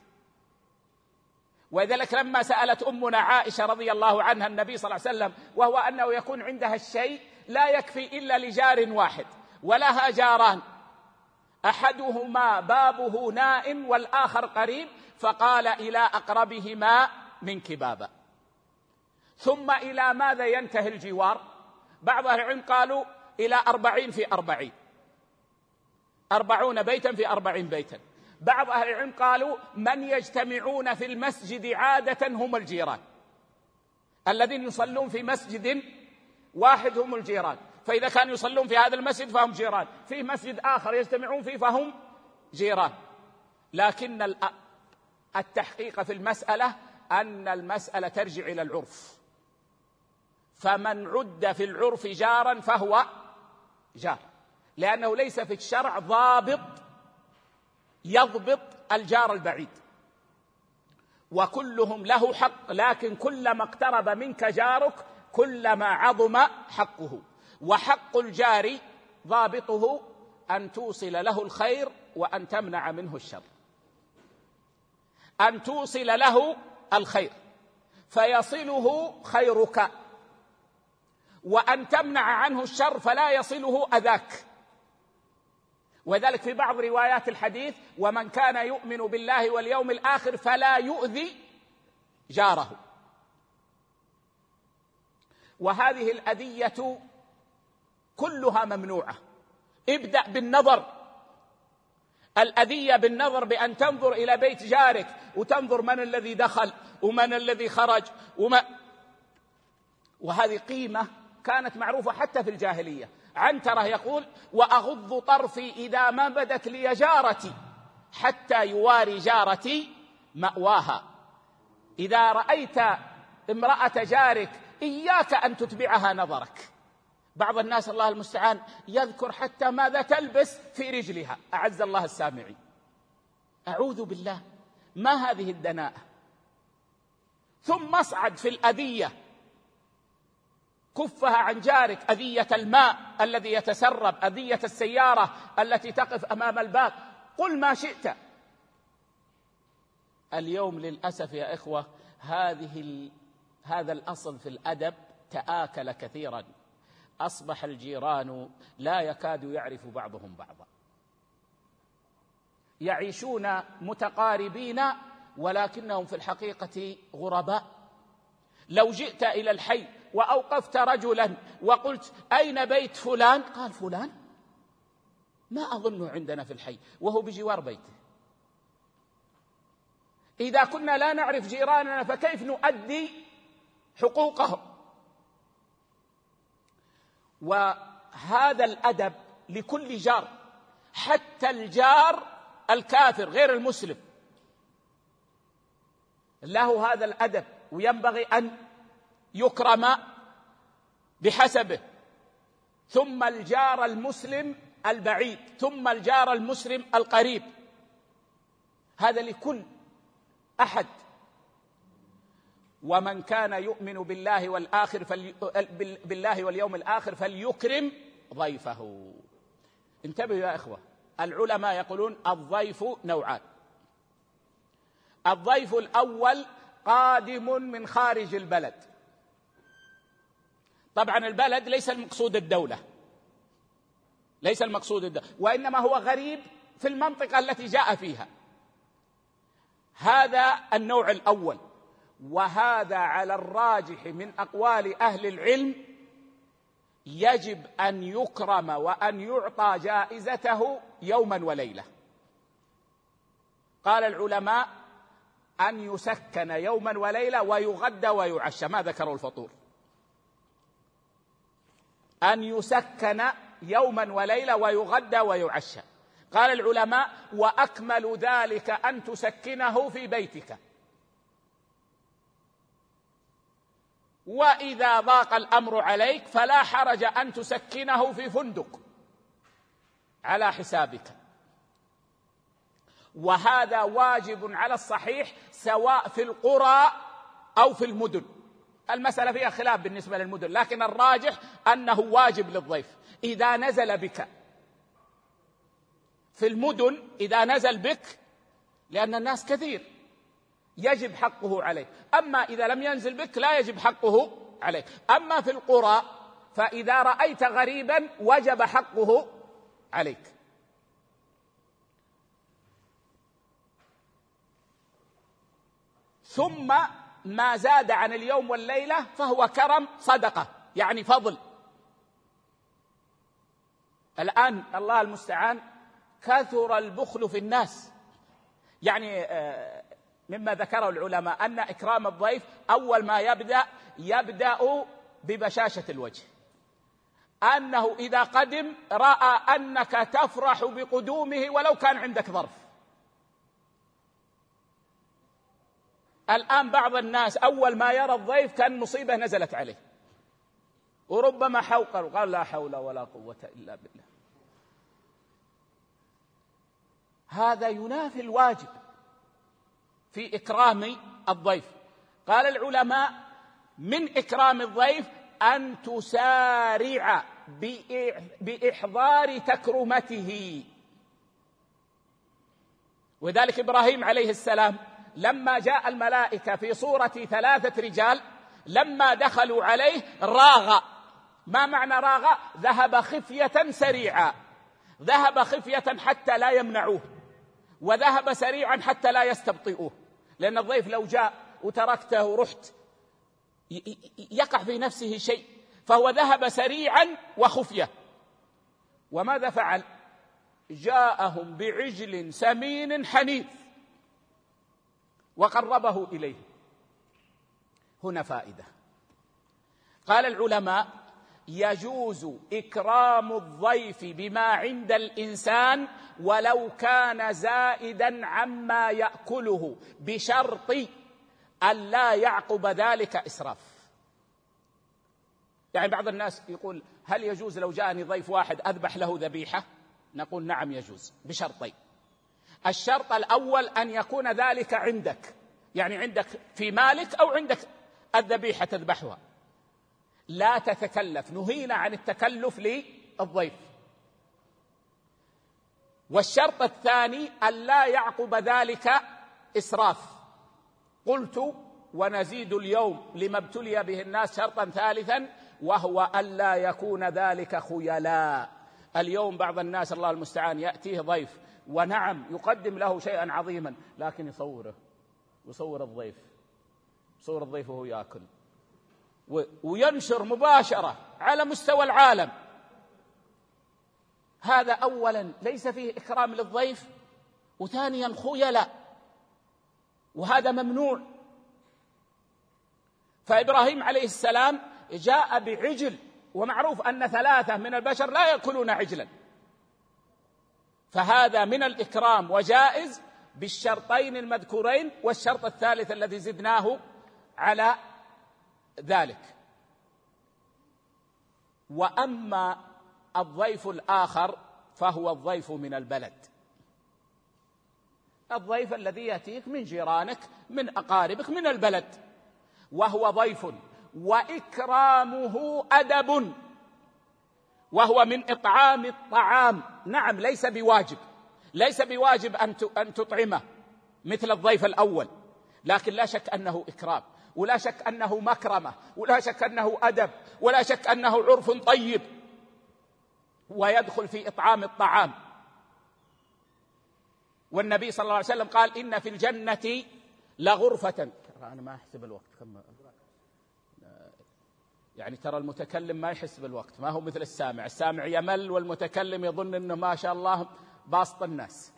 ولذلك لما سألت أمنا عائشة رضي الله عنها النبي صلى الله عليه وسلم وهو أنه يكون عندها الشيء لا يكفي إلا لجار واحد ولها جاران. أحدهما بابه نائم والآخر قريب فقال إلى أقربهما منك بابا. ثم إلى ماذا ينتهي الجوار؟ بعض العلم قالوا إلى أربعين في أربعين. أربعون بيتا في أربعين بيتا. بعض أهل العلم قالوا من يجتمعون في المسجد عادة هم الجيران. الذين يصلون في مسجد واحد هم الجيران. فإذا كانوا يصلون في هذا المسجد فهم جيران. في مسجد آخر يجتمعون فيه فهم جيران. لكن التحقيق في المسألة أن المسألة ترجع إلى العرف. فمن عد في العرف جارا فهو جار. لأنه ليس في الشرع ضابط يضبط الجار البعيد. وكلهم له حق لكن كلما اقترب منك جارك كلما عظم حقه. وحق الجار ضابطه أن توصل له الخير وأن تمنع منه الشر. أن توصل له الخير. فيصله خيرك. وأن تمنع عنه الشر فلا يصله أذاك. وذلك في بعض روايات الحديث ومن كان يؤمن بالله واليوم الآخر فلا يؤذي جاره. وهذه الأذية كلها ممنوعة. ابدأ بالنظر. الأذية بالنظر بأن تنظر إلى بيت جارك وتنظر من الذي دخل ومن الذي خرج وما وهذه قيمة كانت معروفة حتى في الجاهلية. عنترة يقول وأغض طرفي إذا ما بدت لي جارتي حتى يواري جارتي مأواها. إذا رأيت امرأة جارك إياك أن تتبعها نظرك. بعض الناس الله المستعان يذكر حتى ماذا تلبس في رجلها. أعز الله السامعين. أعوذ بالله. ما هذه الدناءة ثم اصعد في الأذية. كفها عن جارك أذية الماء الذي يتسرب أذية السيارة التي تقف أمام الباب قل ما شئت. اليوم للأسف يا إخوة هذه هذا الأصل في الأدب تآكل كثيرا. أصبح الجيران لا يكاد يعرف بعضهم بعضا. يعيشون متقاربين ولكنهم في الحقيقة غرباء. لو جئت إلى الحي وأوقفت رجلا وقلت أين بيت فلان؟ قال فلان؟ ما أظنه عندنا في الحي وهو بجوار بيته. إذا كنا لا نعرف جيراننا فكيف نؤدي حقوقهم؟ وهذا الأدب لكل جار حتى الجار الكافر غير المسلم. له هذا الأدب وينبغي أن يكرم بحسبه. ثم الجار المسلم البعيد. ثم الجار المسلم القريب. هذا لكل أحد. ومن كان يؤمن بالله والآخر فلي... بالله واليوم الآخر فليكرم ضيفه. انتبهوا يا إخوة. العلماء يقولون الضيف نوعان. الضيف الأول قادم من خارج البلد. طبعا البلد ليس المقصود الدولة. ليس المقصود الدولة وإنما هو غريب في المنطقة التي جاء فيها. هذا النوع الأول. وهذا على الراجح من أقوال أهل العلم يجب أن يكرم وأن يعطى جائزته يوما وليلة. قال العلماء أن يسكن يوما وليلة ويغدى ويعشى. ما ذكروا الفطور؟ أن يسكن يوما وليلة ويغدى ويعشى. قال العلماء وأكمل ذلك أن تسكنه في بيتك. وإذا ضاق الأمر عليك فلا حرج أن تسكنه في فندق. على حسابك. وهذا واجب على الصحيح سواء في القرى أو في المدن. المسألة فيها خلاف بالنسبة للمدن لكن الراجح أنه واجب للضيف. إذا نزل بك. في المدن إذا نزل بك لأن الناس كثير. يجب حقه عليك. أما إذا لم ينزل بك لا يجب حقه عليك. أما في القرى فإذا رأيت غريبا وجب حقه عليك. ثم ما زاد عن اليوم والليلة فهو كرم صدقة. يعني فضل. الآن الله المستعان كثر البخل في الناس. يعني آه، مما ذكره العلماء أن إكرام الضيف أول ما يبدأ يبدأ ببشاشة الوجه. أنه إذا قدم رأى أنك تفرح بقدومه ولو كان عندك ظرف. الآن بعض الناس أول ما يرى الضيف كأن مصيبة نزلت عليه. وربما حوقر وقال لا حول ولا قوة إلا بالله. هذا ينافي الواجب في إكرام الضيف. قال العلماء من إكرام الضيف أن تسارع بإحضار تكرمته. وذلك إبراهيم عليه السلام لما جاء الملائكة في صورة ثلاثة رجال لما دخلوا عليه راغ. ما معنى راغ؟ ذهب خفية سريعا ذهب خفية حتى لا يمنعوه وذهب سريعا حتى لا يستبطئوه. لأن الضيف لو جاء وتركته ورحت يقع في نفسه شيء فهو ذهب سريعا وخفية. وماذا فعل؟ جاءهم بعجل سمين حنيف. وقربه إليه. هنا فائدة. قال العلماء يجوز إكرام الضيف بما عند الإنسان ولو كان زائدا عما يأكله بشرط الا يعقب ذلك إسراف. يعني بعض الناس يقول هل يجوز لو جاءني ضيف واحد أذبح له ذبيحة؟ نقول نعم يجوز بشرطين. الشرط الأول أن يكون ذلك عندك. يعني عندك في مالك أو عندك الذبيحة تذبحها. لا تتكلف. نهينا عن التكلف للضيف. والشرط الثاني الا يعقب ذلك إسراف. قلت ونزيد اليوم لما ابتلي به الناس شرطا ثالثا وهو الا يكون ذلك خيلاء. اليوم بعض الناس الله المستعان يأتيه ضيف. ونعم يقدم له شيئا عظيما. لكن يصوره ويصور الضيف. يصور الضيف وهو ياكل. وينشر مباشرة على مستوى العالم. هذا اولا ليس فيه إكرام للضيف وثانيا خيلا وهذا ممنوع. فإبراهيم عليه السلام جاء بعجل ومعروف أن ثلاثة من البشر لا يأكلون عجلا. فهذا من الإكرام وجائز بالشرطين المذكورين والشرط الثالث الذي زدناه على ذلك. وأما الضيف الآخر فهو الضيف من البلد. الضيف الذي يأتيك من جيرانك من أقاربك من البلد وهو ضيف وإكرامه أدب. وهو من إطعام الطعام. نعم ليس بواجب. ليس بواجب أن أن تطعمه مثل الضيف الأول. لكن لا شك أنه إكرام ولا شك أنه مكرمة ولا شك أنه أدب ولا شك أنه عرف طيب. ويدخل في إطعام الطعام. والنبي صلى الله عليه وسلم قال إن في الجنة لغرفة. أنا ما أحسب الوقت كم يعني ترى المتكلم ما يحس بالوقت ما هو مثل السامع السامع يمل والمتكلم يظن أنه ما شاء الله باسط الناس.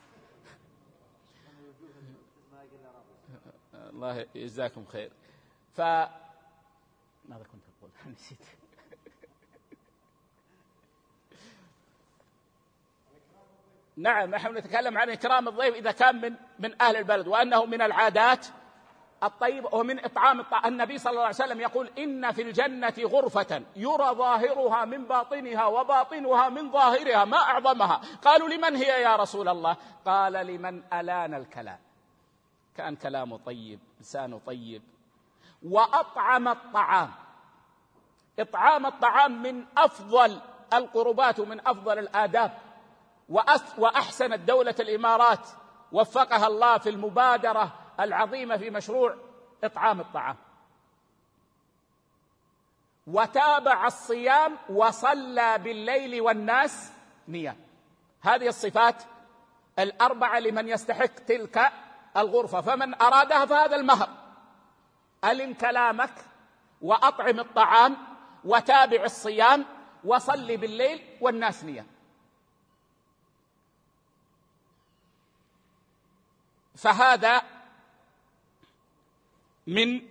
الله يجزاكم خير. ف ماذا كنت أقول؟ نسيت. نعم نحن نتكلم عن إكرام الضيف إذا كان من من أهل البلد وأنه من العادات الطيب ومن إطعام النبي صلى الله عليه وسلم يقول إن في الجنة غرفة يرى ظاهرها من باطنها وباطنها من ظاهرها ما أعظمها. قالوا لمن هي يا رسول الله؟ قال لمن ألان الكلام. كأن كلامه طيب لسانه طيب. وأطعم الطعام. إطعام الطعام من أفضل القربات ومن أفضل الآداب. وأحسن الدولة الإمارات. وفقها الله في المبادرة. العظيمة في مشروع إطعام الطعام. وتابع الصيام وصلى بالليل والناس نيام هذه الصفات الأربعة لمن يستحق تلك الغرفة. فمن أرادها فهذا المهر. ألم كلامك وأطعم الطعام وتابع الصيام وصل بالليل والناس نيام فهذا من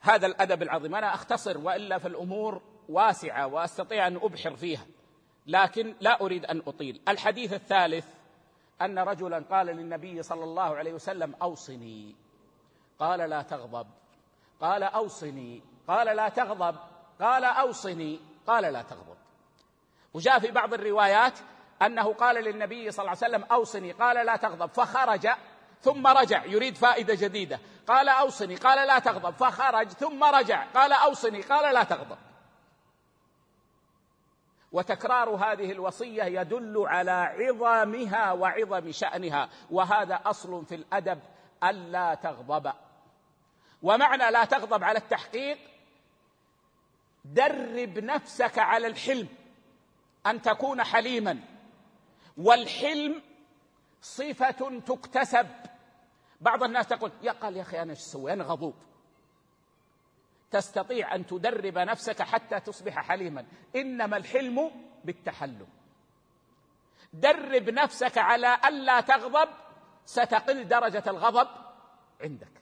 هذا الأدب العظيم. أنا أختصر وإلا فالأمور واسعة وأستطيع أن أبحر فيها لكن لا أريد أن أطيل. الحديث الثالث أن رجلا قال للنبي صلى الله عليه وسلم أوصني. قال لا تغضب. قال أوصني. قال لا تغضب. قال أوصني. قال لا تغضب. وجاء في بعض الروايات أنه قال للنبي صلى الله عليه وسلم أوصني. قال لا تغضب. فخرج ثم رجع يريد فائدة جديدة. قال أوصني قال لا تغضب. فخرج ثم رجع. قال أوصني قال لا تغضب. وتكرار هذه الوصية يدل على عظمها وعظم شأنها وهذا أصل في الأدب ألا تغضب. ومعنى لا تغضب على التحقيق درب نفسك على الحلم أن تكون حليما. والحلم صفة تكتسب. بعض الناس تقول يا قال يا أخي أنا إيش أسوي أنا غضوب. تستطيع أن تدرب نفسك حتى تصبح حليما. إنما الحلم بالتحلم. درب نفسك على ألا تغضب ستقل درجة الغضب عندك.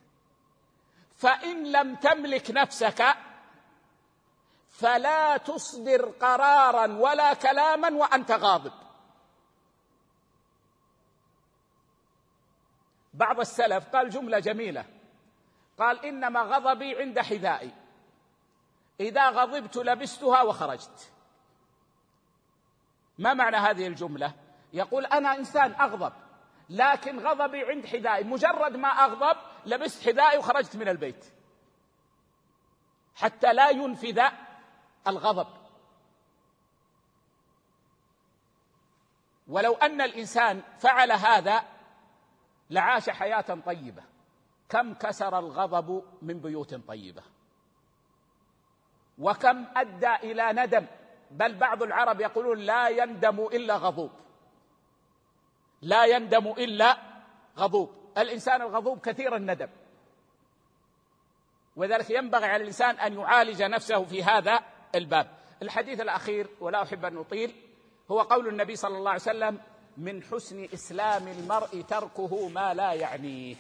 فإن لم تملك نفسك فلا تصدر قرارا ولا كلاما وأنت غاضب. بعض السلف قال جملة جميلة. قال إنما غضبي عند حذائي. إذا غضبت لبستها وخرجت. ما معنى هذه الجملة؟ يقول أنا إنسان أغضب لكن غضبي عند حذائي. مجرد ما أغضب لبست حذائي وخرجت من البيت. حتى لا ينفذ الغضب. ولو أن الإنسان فعل هذا لعاش حياة طيبة. كم كسر الغضب من بيوت طيبة. وكم أدى إلى ندم. بل بعض العرب يقولون لا يندم إلا غضوب. لا يندم إلا غضوب. الإنسان الغضوب كثير الندم. وذلك ينبغي على الإنسان أن يعالج نفسه في هذا الباب. الحديث الأخير ولا أحب أن أطيل هو قول النبي صلى الله عليه وسلم من حسن إسلام المرء تركه ما لا يعنيه.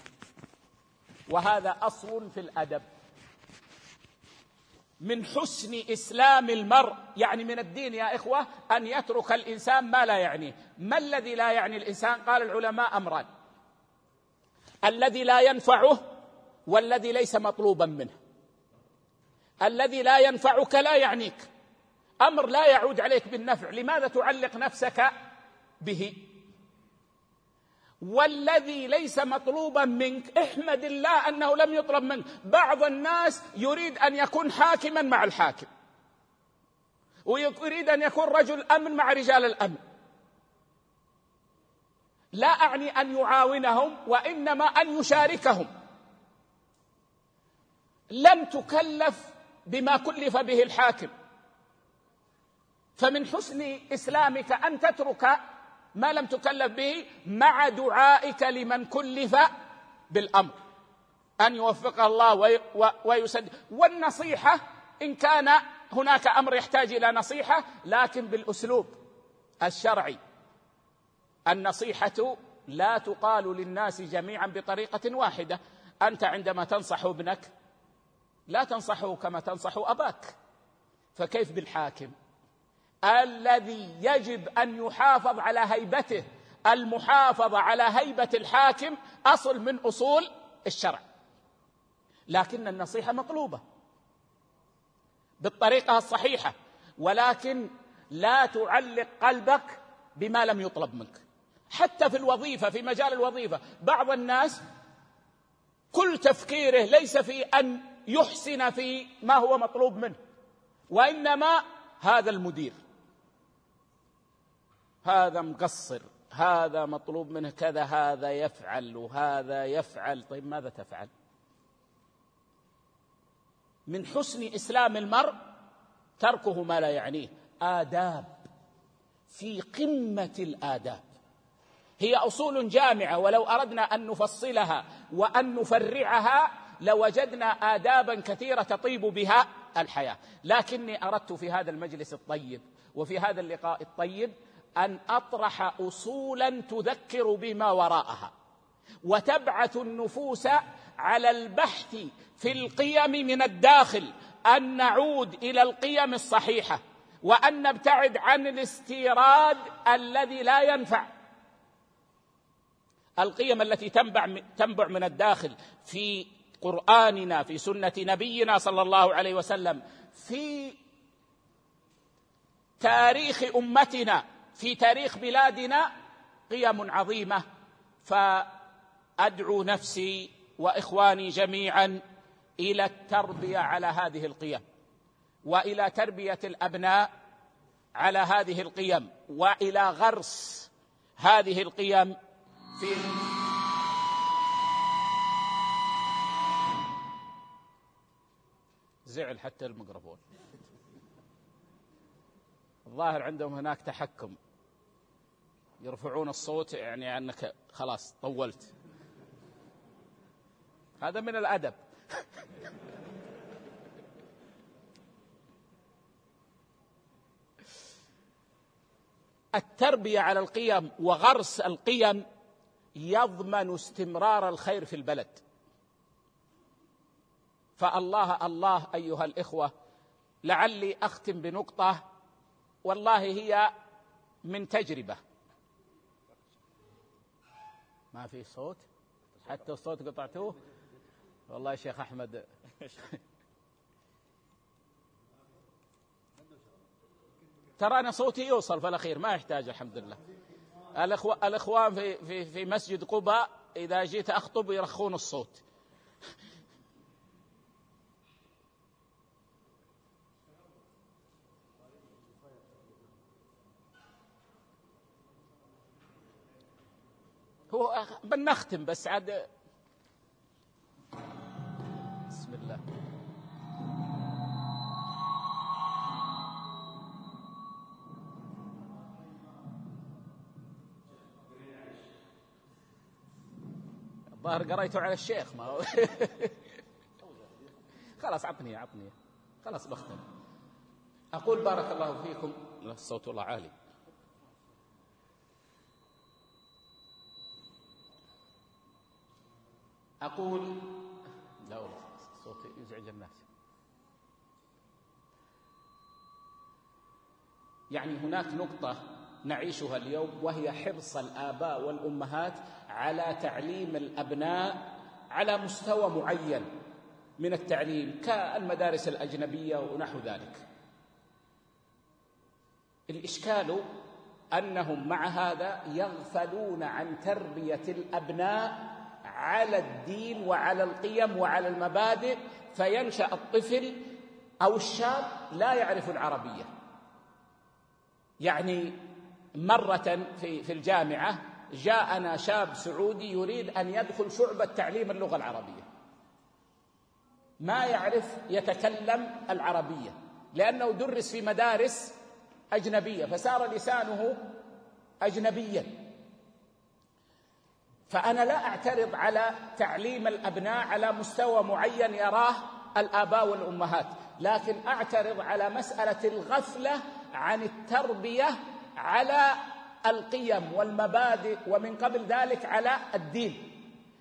وهذا أصل في الأدب. من حسن إسلام المرء يعني من الدين يا إخوة أن يترك الإنسان ما لا يعنيه. ما الذي لا يعني الإنسان؟ قال العلماء أمران. الذي لا ينفعه والذي ليس مطلوبا منه. الذي لا ينفعك لا يعنيك. أمر لا يعود عليك بالنفع. لماذا تعلق نفسك به. والذي ليس مطلوبا منك احمد الله أنه لم يطلب منك. بعض الناس يريد أن يكون حاكما مع الحاكم. ويريد أن يكون رجل أمن مع رجال الأمن. لا أعني أن يعاونهم وإنما أن يشاركهم. لم تكلف بما كلف به الحاكم. فمن حسن إسلامك أن تترك ما لم تكلف به مع دعائك لمن كلف بالأمر. أن يوفقه الله ويسد والنصيحة إن كان هناك أمر يحتاج إلى نصيحة لكن بالأسلوب الشرعي. النصيحة لا تقال للناس جميعا بطريقة واحدة. أنت عندما تنصح ابنك لا تنصحه كما تنصح أباك. فكيف بالحاكم؟ الذي يجب أن يحافظ على هيبته المحافظة على هيبة الحاكم أصل من أصول الشرع. لكن النصيحة مطلوبة بالطريقة الصحيحة ولكن لا تعلق قلبك بما لم يطلب منك. حتى في الوظيفة في مجال الوظيفة بعض الناس كل تفكيره ليس في أن يحسن في ما هو مطلوب منه وإنما هذا المدير. هذا مقصر هذا مطلوب منه كذا هذا يفعل وهذا يفعل. طيب ماذا تفعل؟ من حسن إسلام المرء تركه ما لا يعنيه آداب. في قمة الآداب. هي أصول جامعة ولو أردنا أن نفصلها وأن نفرعها لوجدنا آدابا كثيرة تطيب بها الحياة. لكني أردت في هذا المجلس الطيب وفي هذا اللقاء الطيب أن أطرح اصولا تذكر بما وراءها. وتبعث النفوس على البحث في القيم من الداخل أن نعود إلى القيم الصحيحة وأن نبتعد عن الاستيراد الذي لا ينفع. القيم التي تنبع تنبع من الداخل في قرآننا في سنة نبينا صلى الله عليه وسلم في تاريخ أمتنا في تاريخ بلادنا قيم عظيمة فأدعو نفسي وإخواني جميعا إلى التربية على هذه القيم وإلى تربية الأبناء على هذه القيم وإلى غرس هذه القيم في زعل حتى الميكروفون. الظاهر عندهم هناك تحكم. يرفعون الصوت يعني أنك خلاص طولت. هذا من الأدب. التربية على القيم وغرس القيم يضمن استمرار الخير في البلد. فالله الله أيها الإخوة لعلي أختم بنقطة والله هي من تجربة. ما في صوت؟ حتى الصوت قطعتوه؟ والله يا شيخ أحمد. ترى أنا صوتي يوصل في الأخير ما يحتاج الحمد لله. الأخوان في في في مسجد قباء إذا جيت أخطب يرخون الصوت. هو بنختم بس عاد. بسم الله. الظاهر قريته على الشيخ ما خلاص عطني عطني. خلاص بختم. أقول بارك الله فيكم. الصوت والله عالي. أقول لا والله صوتي يزعج الناس. يعني هناك نقطة نعيشها اليوم وهي حرص الآباء والأمهات على تعليم الأبناء على مستوى معين من التعليم كالمدارس الأجنبية ونحو ذلك. الإشكال أنهم مع هذا يغفلون عن تربية الأبناء على الدين وعلى القيم وعلى المبادئ فينشأ الطفل أو الشاب لا يعرف العربية. يعني مرة في في الجامعة جاءنا شاب سعودي يريد أن يدخل شعبة تعليم اللغة العربية. ما يعرف يتكلم العربية لأنه درس في مدارس أجنبية فصار لسانه اجنبيا. فأنا لا أعترض على تعليم الأبناء على مستوى معين يراه الآباء والأمهات لكن أعترض على مسألة الغفلة عن التربية على القيم والمبادئ ومن قبل ذلك على الدين.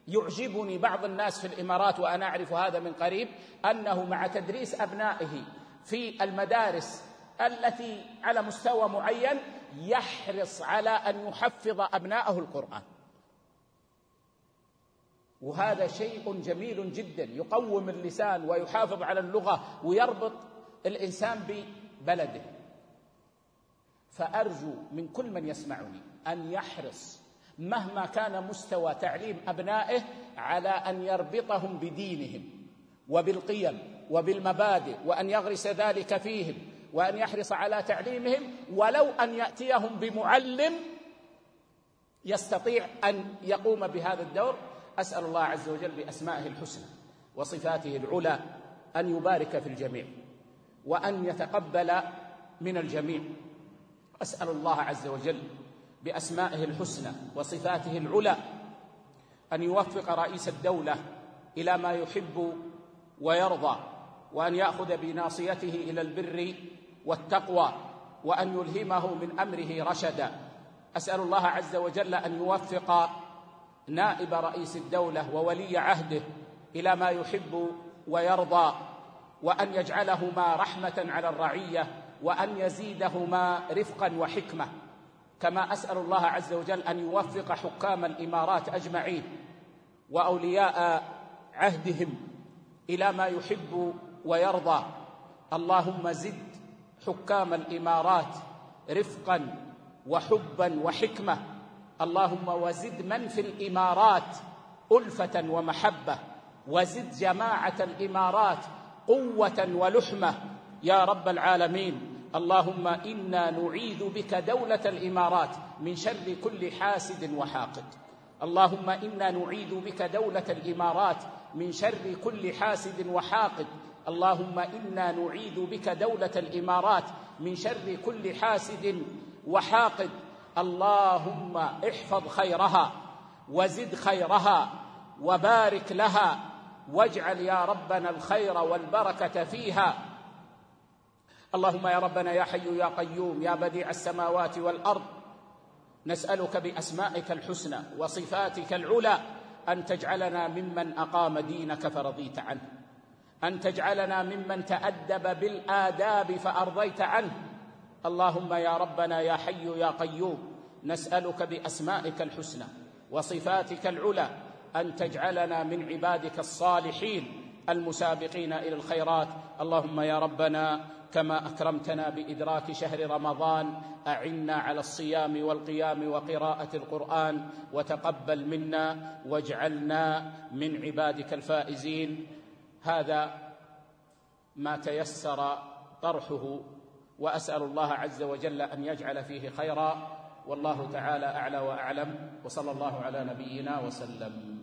يعجبني بعض الناس في الإمارات وأنا أعرف هذا من قريب أنه مع تدريس أبنائه في المدارس التي على مستوى معين يحرص على أن يحفظ أبنائه القرآن. وهذا شيء جميل جدا. يقوم اللسان ويحافظ على اللغة ويربط الإنسان ببلده. فأرجو من كل من يسمعني أن يحرص مهما كان مستوى تعليم أبنائه على أن يربطهم بدينهم وبالقيم وبالمبادئ وأن يغرس ذلك فيهم وأن يحرص على تعليمهم ولو أن يأتيهم بمعلم يستطيع أن يقوم بهذا الدور. أسأل الله عز وجل بأسمائه الحسنى وصفاته العلى أن يبارك في الجميع وأن يتقبل من الجميع. أسأل الله عز وجل بأسمائه الحسنى وصفاته العلى أن يوفق رئيس الدولة إلى ما يحب ويرضى وأن يأخذ بناصيته إلى البر والتقوى وأن يلهمه من أمره رشدا. أسأل الله عز وجل أن يوفق نائب رئيس الدولة وولي عهده إلى ما يحب ويرضى وأن يجعلهما رحمة على الرعية وأن يزيدهما رفقا وحكمة. كما أسأل الله عز وجل أن يوفق حكام الإمارات أجمعين وأولياء عهدهم إلى ما يحب ويرضى. اللهم زد حكام الإمارات رفقا وحبا وحكمة. اللهم وزد من في الإمارات ألفة ومحبة وزد جماعة الإمارات قوة ولحمة. يا رب العالمين اللهم إنا نعيذ بك دولة الإمارات من شر كل حاسد وحاقد. اللهم إنا نعيذ بك دولة الإمارات من شر كل حاسد وحاقد. اللهم إنا نعيذ بك دولة الإمارات من شر كل حاسد وحاقد. اللهم احفظ خيرها وزد خيرها وبارك لها واجعل يا ربنا الخير والبركة فيها. اللهم يا ربنا يا حي يا قيوم يا بديع السماوات والأرض نسألك بأسمائك الحسنى وصفاتك العلى أن تجعلنا ممن أقام دينك فرضيت عنه أن تجعلنا ممن تأدب بالآداب فأرضيت عنه اللهم يا ربنا يا حي يا قيوم نسألك بأسمائك الحسنى وصفاتك العلى أن تجعلنا من عبادك الصالحين المسابقين إلى الخيرات. اللهم يا ربنا كما أكرمتنا بإدراك شهر رمضان أعنا على الصيام والقيام وقراءة القرآن وتقبل منا واجعلنا من عبادك الفائزين. هذا ما تيسر طرحه وأسأل الله عز وجل أن يجعل فيه خيرا. والله تعالى أعلى وأعلم. وصلى الله على نبينا وسلم.